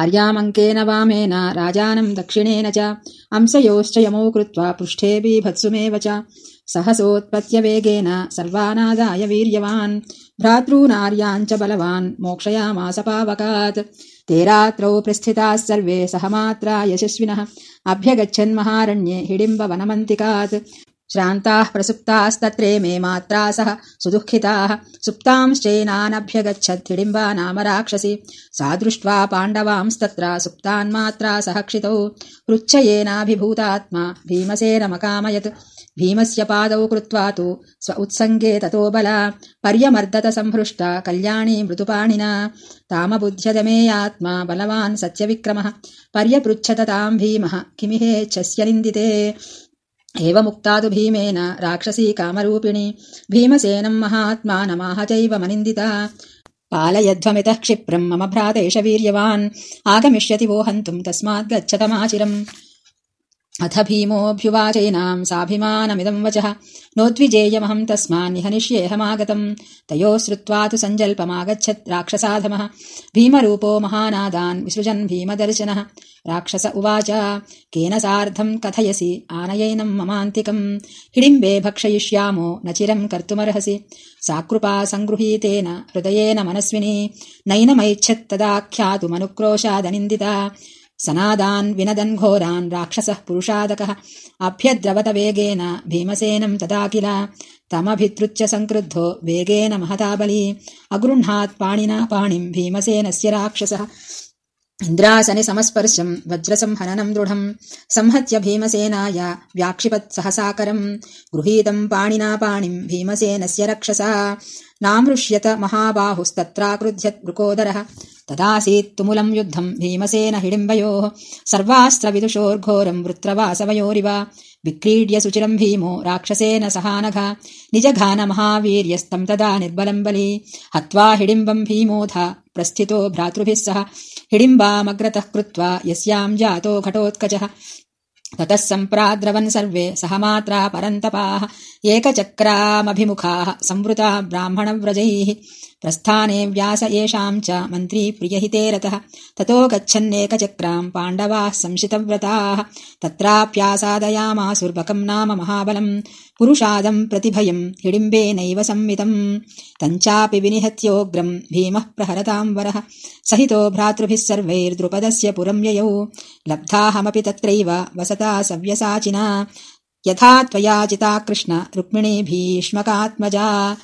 आर्यामङ्केन वामेन राजानम् दक्षिणेन च अंसयोश्च यमौ कृत्वा पृष्ठे बीभत्सुमेव च। सहसोत्पत्यवेगेन सर्वानादाय वीर्यवान् भ्रातॄनार्याम् च बलवान् मोक्षयामास पावकात्। ते रात्रौ प्रस्थिताः सर्वे सहमात्रा यशस्विनः। अभ्यगच्छन्महारण्ये हिडिम्बवनमन्तिकात् श्रान्ताः प्रसुप्तास्तत्रे मे मात्रा सह सुदुःखिताः। सुप्तांश्चैनानभ्यगच्छत् हिडिम्बा नाम राक्षसि। सा दृष्ट्वा पाण्डवांस्तत्र सुप्तान्मात्रा सह क्षितौ पृच्छयेनाभिभूतात्मा भीमसेनमकामयत्। भीमस्य पादौ कृत्वा तु स्व उत्सङ्गे ततो बला। पर्यमर्दत सम्भृष्टा कल्याणी मृदुपाणिना। तामबुध्यदमेयात्मा बलवान् सत्यविक्रमः। पर्यपृच्छत ताम् भीमः किमिहेच्छस्य निन्दिते एवमुक्ता तु भीमेन राक्षसी कामरूपिणी। भीमसेनम् महात्मानमाह चैव मनिन्दिता। पालयध्वमितः क्षिप्रम् मम भ्रातेश वीर्यवान्। आगमिष्यति वो हन्तुम् तस्माद्गच्छतमाचिरम् अथ भीमोऽभ्युवाचैनाम् साभिमानमिदम् वचः। नोद्विजेयमहम् तस्मान्निहनिष्येऽहमागतम् तयोः श्रुत्वा तु सञ्जल्पमागच्छत् राक्षसाधमः। भीमरूपो महानादान् विसृजन् भीमदर्शनः। राक्षस उवाच केन सार्धम् कथयसि? आनयैनम् ममान्तिकम्। हिडिम्बे भक्षयिष्यामो न चिरम् कर्तुमर्हसि। साकृपा सङ्गृहीतेन हृदयेन मनस्विनी। नैनमैच्छत्तदाख्यातुमनुक्रोशादनिन्दिता सनादान् विनदन् घोरान् राक्षसः पुरुषादकः। अभ्यद्रवत वेगेन भीमसेनम् तदा किल तमभितृच्य सङ्क्रुद्धो वेगेन महता बली। अगृह्णात् पाणिना पाणिम् भीमसेनस्य राक्षसः। इन्द्रासनि समस्पर्शम् वज्रसंहननम् दृढम् संहत्य भीमसेनाय व्याक्षिपत् सहसाकरम् गृहीतम् पाणिना पाणिम् भीमसेनस्य रक्षसा। नामृष्यत महाबाहुस्तत्राकृध्यत् वृकोदरः तदासीत् तुमुलम् युद्धम् भीमसेन हिडिम्बयोः सर्वास्त्रविदुषोर्घोरम् वृत्रवासवयोरिव विक्रीड्य सुचिरम् भीमो राक्षसेन सहानघ निजघानमहावीर्यस्तम् तदा निर्बलम् बली। हत्वा हिडिम्बम् भीमोऽथ प्रस्थितो भ्रातृभिः सह। हिडिम्बामग्रतः कृत्वा यस्याम् जातो घटोत्कचः ततः सम्प्राद्रवन् सर्वे सहमात्रा परन्तपाः एकचक्रामभिमुखाः संवृता ब्राह्मणव्रजैः। प्रस्थाने व्यास येषाम् च मन्त्री प्रियहिते रतः। ततो गच्छन्नेकचक्राम् पाण्डवाः संशितव्रताः। तत्राप्यासादयामासुर्बकम् नाम महाबलम्। पुरुषादम् प्रतिभयम् हिडिम्बेनैव संमितम्। तञ्चापि विनिहत्योग्रम् भीमः प्रहरताम् वरः सहितो भ्रातृभिः सर्वैर्द्रुपदस्य पुरम् ययौ। लब्धाहमपि तत्रैव वसता सव्यसाचिना। यथा त्वया चिता कृष्ण। रुक्मिणी भीष्मकात्मजा